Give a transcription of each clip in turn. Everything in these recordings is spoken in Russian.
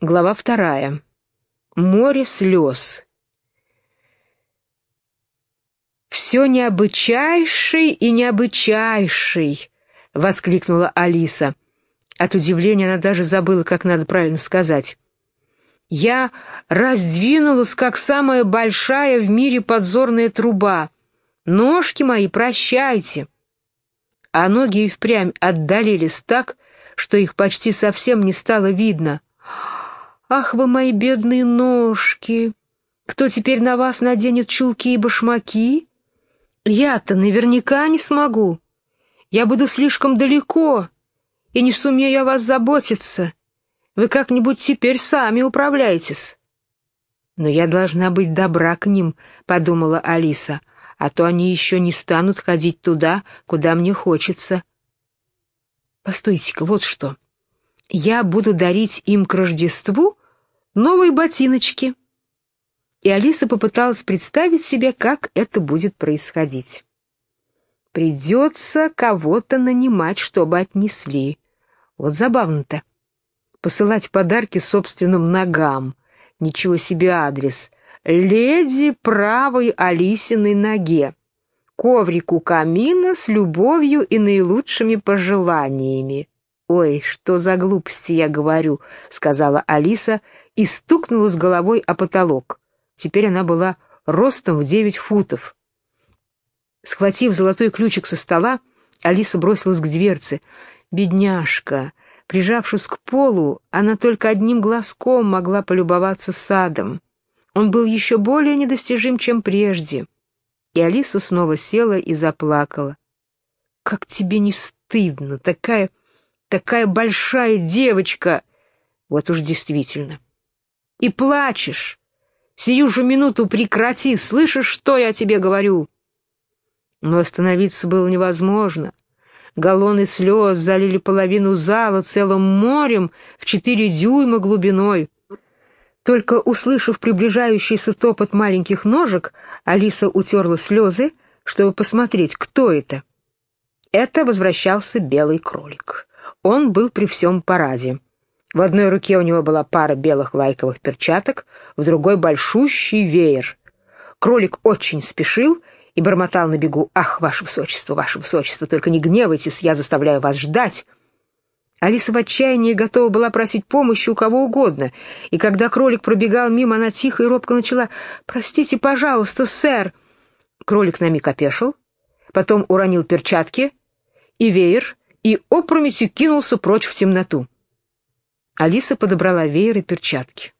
Глава вторая. Море слез. «Все необычайший и необычайший!» — воскликнула Алиса. От удивления она даже забыла, как надо правильно сказать. «Я раздвинулась, как самая большая в мире подзорная труба. Ножки мои, прощайте!» А ноги и впрямь отдалились так, что их почти совсем не стало видно — Ах вы мои бедные ножки! Кто теперь на вас наденет чулки и башмаки? Я-то наверняка не смогу. Я буду слишком далеко и не сумею о вас заботиться. Вы как-нибудь теперь сами управляйтесь. Но я должна быть добра к ним, — подумала Алиса, — а то они еще не станут ходить туда, куда мне хочется. Постойте-ка, вот что. Я буду дарить им к Рождеству новые ботиночки. И Алиса попыталась представить себе, как это будет происходить. Придется кого-то нанимать, чтобы отнесли. Вот забавно-то. Посылать подарки собственным ногам. Ничего себе адрес. Леди правой Алисиной ноге. Коврик у камина с любовью и наилучшими пожеланиями. «Ой, что за глупости я говорю», — сказала Алиса и стукнулась головой о потолок. Теперь она была ростом в девять футов. Схватив золотой ключик со стола, Алиса бросилась к дверце. «Бедняжка!» Прижавшись к полу, она только одним глазком могла полюбоваться садом. Он был еще более недостижим, чем прежде. И Алиса снова села и заплакала. «Как тебе не стыдно? Такая, такая большая девочка!» Вот уж действительно и плачешь. Сию же минуту прекрати, слышишь, что я тебе говорю?» Но остановиться было невозможно. Галлоны слез залили половину зала целым морем в четыре дюйма глубиной. Только услышав приближающийся топот маленьких ножек, Алиса утерла слезы, чтобы посмотреть, кто это. Это возвращался белый кролик. Он был при всем параде. В одной руке у него была пара белых лайковых перчаток, в другой — большущий веер. Кролик очень спешил и бормотал на бегу. «Ах, ваше высочество, ваше высочество, только не гневайтесь, я заставляю вас ждать». Алиса в отчаянии готова была просить помощи у кого угодно, и когда кролик пробегал мимо, она тихо и робко начала «Простите, пожалуйста, сэр». Кролик на миг опешил, потом уронил перчатки и веер, и опрометью кинулся прочь в темноту. Алиса подобрала веер и перчатки.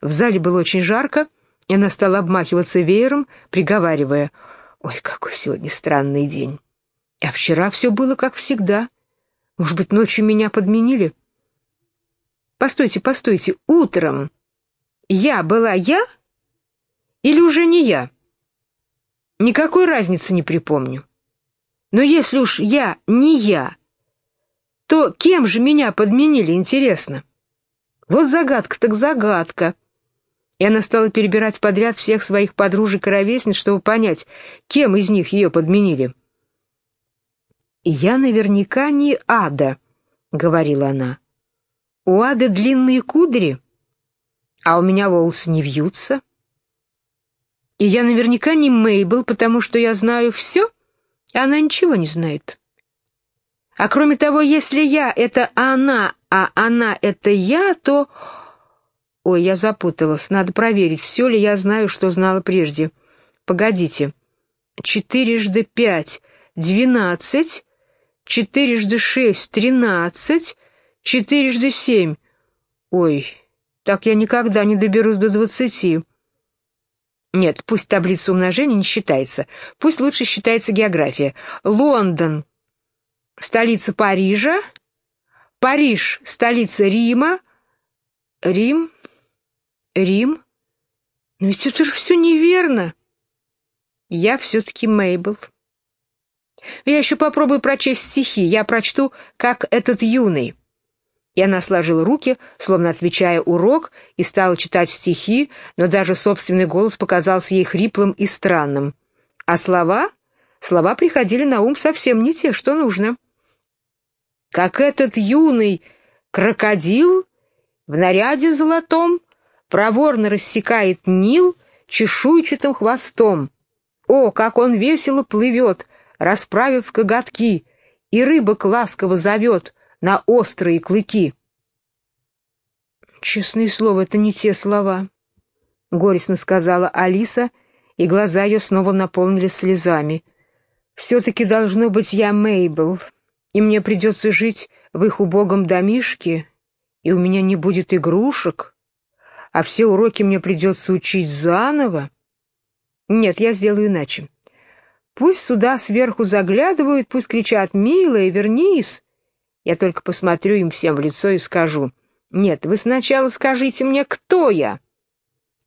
В зале было очень жарко, и она стала обмахиваться веером, приговаривая, «Ой, какой сегодня странный день! А вчера все было как всегда. Может быть, ночью меня подменили?» «Постойте, постойте, утром я была я или уже не я? Никакой разницы не припомню. Но если уж я не я, то кем же меня подменили, интересно?» Вот загадка так загадка. И она стала перебирать подряд всех своих подружек и ровесниц, чтобы понять, кем из них ее подменили. «Я наверняка не Ада», — говорила она. «У Ады длинные кудри, а у меня волосы не вьются. И я наверняка не Мейбл, потому что я знаю все, а она ничего не знает. А кроме того, если я — это она, а она — это я, то... Ой, я запуталась. Надо проверить, все ли я знаю, что знала прежде. Погодите. Четырежды пять — двенадцать. Четырежды шесть — тринадцать. Четырежды семь. Ой, так я никогда не доберусь до двадцати. Нет, пусть таблица умножения не считается. Пусть лучше считается география. Лондон — столица Парижа, Париж — столица Рима. Рим? Рим? Но ведь это же все неверно. Я все-таки Мейбл. Я еще попробую прочесть стихи. Я прочту, как этот юный. И она сложила руки, словно отвечая урок, и стала читать стихи, но даже собственный голос показался ей хриплым и странным. А слова? Слова приходили на ум совсем не те, что нужно как этот юный крокодил в наряде золотом, проворно рассекает Нил чешуйчатым хвостом. О, как он весело плывет, расправив коготки, и рыбок ласково зовет на острые клыки. «Честное слово, это не те слова», — горестно сказала Алиса, и глаза ее снова наполнились слезами. «Все-таки должно быть я Мейбл, и мне придется жить в их убогом домишке, и у меня не будет игрушек, а все уроки мне придется учить заново. Нет, я сделаю иначе. Пусть сюда сверху заглядывают, пусть кричат «Милая, вернись!» Я только посмотрю им всем в лицо и скажу «Нет, вы сначала скажите мне, кто я!»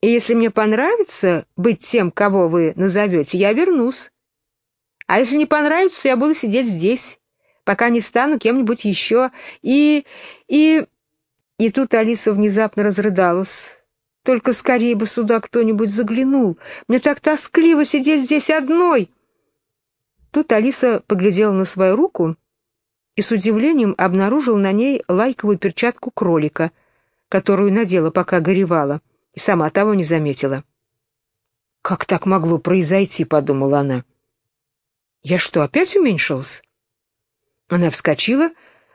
И если мне понравится быть тем, кого вы назовете, я вернусь. А если не понравится, я буду сидеть здесь, пока не стану кем-нибудь еще. И... и... И тут Алиса внезапно разрыдалась. Только скорее бы сюда кто-нибудь заглянул. Мне так тоскливо сидеть здесь одной. Тут Алиса поглядела на свою руку и с удивлением обнаружила на ней лайковую перчатку кролика, которую надела, пока горевала, и сама того не заметила. «Как так могло произойти?» — подумала она. «Я что, опять уменьшилась?» Она вскочила,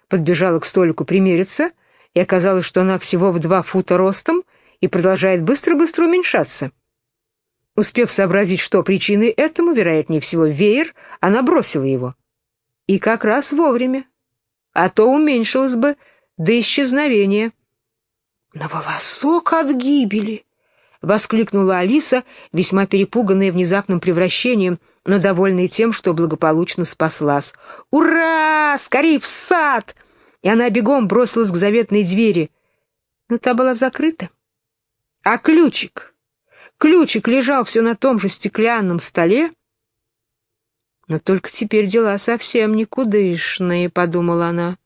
подбежала к столику примериться, и оказалось, что она всего в два фута ростом и продолжает быстро-быстро уменьшаться. Успев сообразить, что причиной этому, вероятнее всего, веер, она бросила его. И как раз вовремя. А то уменьшилось бы до исчезновения. «На волосок от гибели!» — воскликнула Алиса, весьма перепуганная внезапным превращением, но довольная тем, что благополучно спаслась. «Ура! Скорей в сад!» И она бегом бросилась к заветной двери. Но та была закрыта. А ключик? Ключик лежал все на том же стеклянном столе. Но только теперь дела совсем никудышные, — подумала она.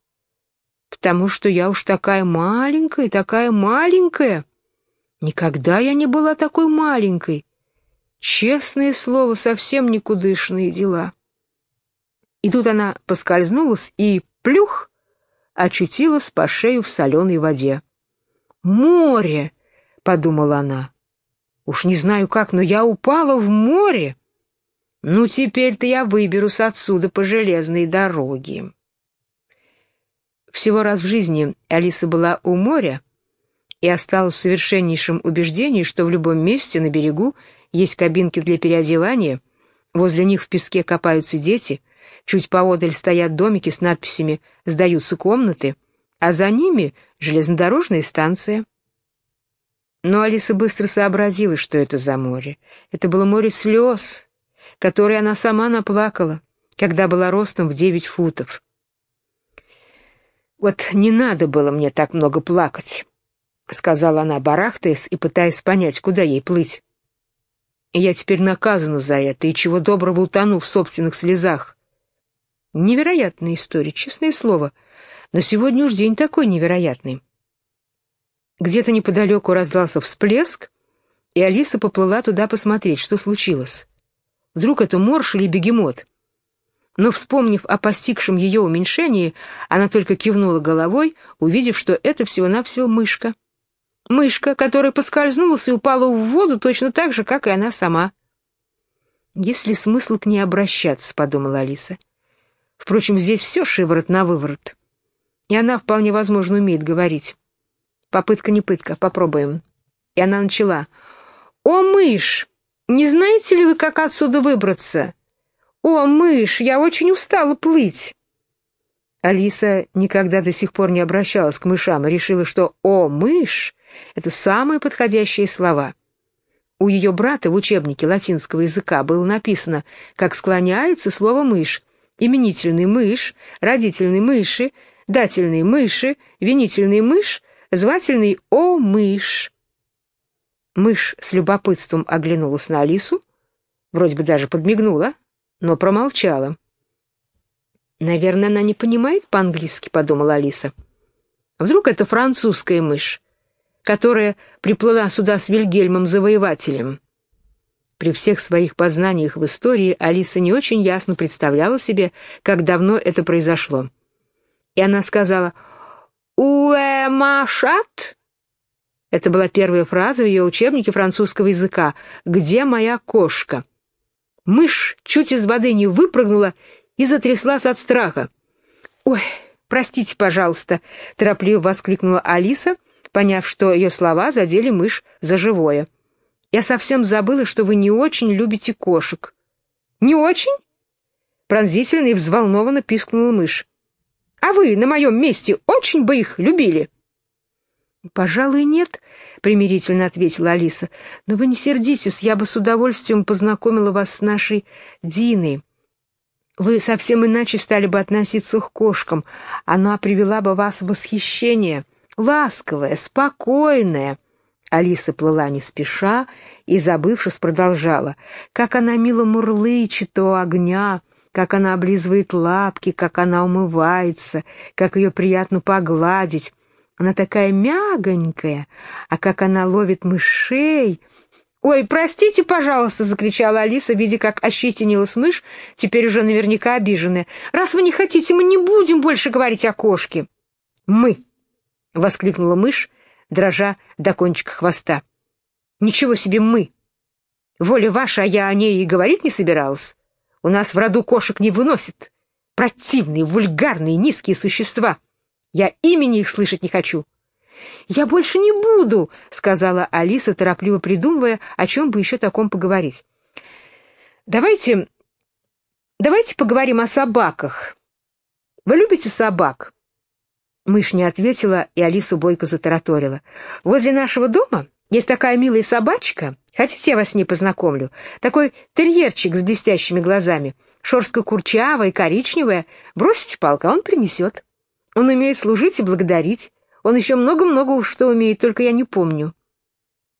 Потому что я уж такая маленькая, такая маленькая. Никогда я не была такой маленькой. Честное слово, совсем никудышные дела. И тут она поскользнулась и, плюх, очутилась по шею в соленой воде. «Море!» — подумала она. Уж не знаю как, но я упала в море. Ну, теперь-то я выберусь отсюда по железной дороге. Всего раз в жизни Алиса была у моря и осталась в совершеннейшем убеждении, что в любом месте на берегу есть кабинки для переодевания, возле них в песке копаются дети, чуть поодаль стоят домики с надписями «Сдаются комнаты», а за ними железнодорожная станция. Но Алиса быстро сообразила, что это за море. Это было море слез, которое она сама наплакала, когда была ростом в девять футов. «Вот не надо было мне так много плакать», — сказала она, барахтаясь и пытаясь понять, куда ей плыть. «Я теперь наказана за это, и чего доброго утону в собственных слезах». Невероятная история, честное слово, но сегодня уж день такой невероятный. Где-то неподалеку раздался всплеск, и Алиса поплыла туда посмотреть, что случилось. Вдруг это морж или бегемот? Но, вспомнив о постигшем ее уменьшении, она только кивнула головой, увидев, что это всего-навсего мышка. Мышка, которая поскользнулась и упала в воду точно так же, как и она сама. «Есть ли смысл к ней обращаться?» — подумала Алиса. «Впрочем, здесь все шиворот на выворот. И она, вполне возможно, умеет говорить. Попытка не пытка, попробуем. И она начала. «О, мышь, не знаете ли вы, как отсюда выбраться? О, мышь, я очень устала плыть». Алиса никогда до сих пор не обращалась к мышам и решила, что «о, мышь» — это самые подходящие слова. У ее брата в учебнике латинского языка было написано, как склоняется слово «мышь», именительный мышь, родительный мыши, дательный мыши, винительный мышь — звательный «О, мышь!». Мышь с любопытством оглянулась на Алису, вроде бы даже подмигнула, но промолчала. «Наверное, она не понимает по-английски», — подумала Алиса. «Вдруг это французская мышь, которая приплыла сюда с Вильгельмом Завоевателем?» При всех своих познаниях в истории Алиса не очень ясно представляла себе, как давно это произошло. И она сказала «Уэ машат?» Это была первая фраза в ее учебнике французского языка «Где моя кошка?». Мышь чуть из воды не выпрыгнула и затряслась от страха. «Ой, простите, пожалуйста», — торопливо воскликнула Алиса, поняв, что ее слова задели мышь за живое. «Я совсем забыла, что вы не очень любите кошек». «Не очень?» — пронзительно и взволнованно пискнула мышь. «А вы на моем месте очень бы их любили?» «Пожалуй, нет», — примирительно ответила Алиса. «Но вы не сердитесь, я бы с удовольствием познакомила вас с нашей Диной. Вы совсем иначе стали бы относиться к кошкам. Она привела бы вас в восхищение. Ласковая, спокойная». Алиса плыла не спеша и, забывшись, продолжала. «Как она мило мурлычет у огня!» как она облизывает лапки, как она умывается, как ее приятно погладить. Она такая мягонькая, а как она ловит мышей... «Ой, простите, пожалуйста!» — закричала Алиса, видя, как ощетинилась мышь, теперь уже наверняка обиженная. «Раз вы не хотите, мы не будем больше говорить о кошке!» «Мы!» — воскликнула мышь, дрожа до кончика хвоста. «Ничего себе мы! Воля ваша, а я о ней и говорить не собиралась. У нас в роду кошек не выносят. Противные, вульгарные, низкие существа!» Я имени их слышать не хочу». «Я больше не буду», — сказала Алиса, торопливо придумывая, о чем бы еще таком поговорить. «Давайте... давайте поговорим о собаках. Вы любите собак?» Мышь не ответила, и Алиса бойко затараторила. «Возле нашего дома есть такая милая собачка. Хотите, я вас с ней познакомлю? Такой терьерчик с блестящими глазами. Шорстка курчавая, коричневая. Бросите палку, а он принесет». Он умеет служить и благодарить. Он еще много-много что умеет, только я не помню.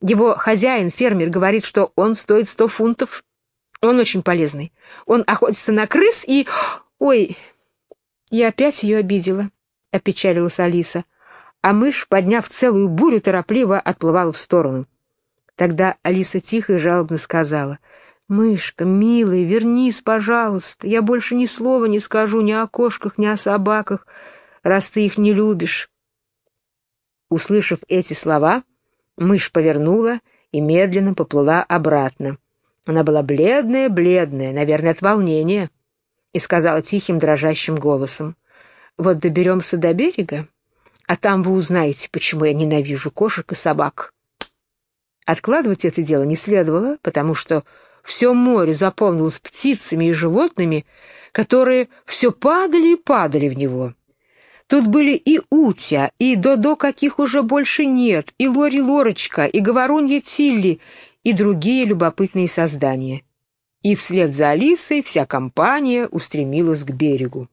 Его хозяин, фермер, говорит, что он стоит сто фунтов. Он очень полезный. Он охотится на крыс и... Ой, я опять ее обидела, — опечалилась Алиса. А мышь, подняв целую бурю, торопливо отплывала в сторону. Тогда Алиса тихо и жалобно сказала. «Мышка, милая, вернись, пожалуйста. Я больше ни слова не скажу ни о кошках, ни о собаках раз ты их не любишь». Услышав эти слова, мышь повернула и медленно поплыла обратно. Она была бледная-бледная, наверное, от волнения, и сказала тихим дрожащим голосом, «Вот доберемся до берега, а там вы узнаете, почему я ненавижу кошек и собак». Откладывать это дело не следовало, потому что все море заполнилось птицами и животными, которые все падали и падали в него. Тут были и Утя, и Додо, каких уже больше нет, и Лори-Лорочка, и Говорунья Тилли, и другие любопытные создания. И вслед за Алисой вся компания устремилась к берегу.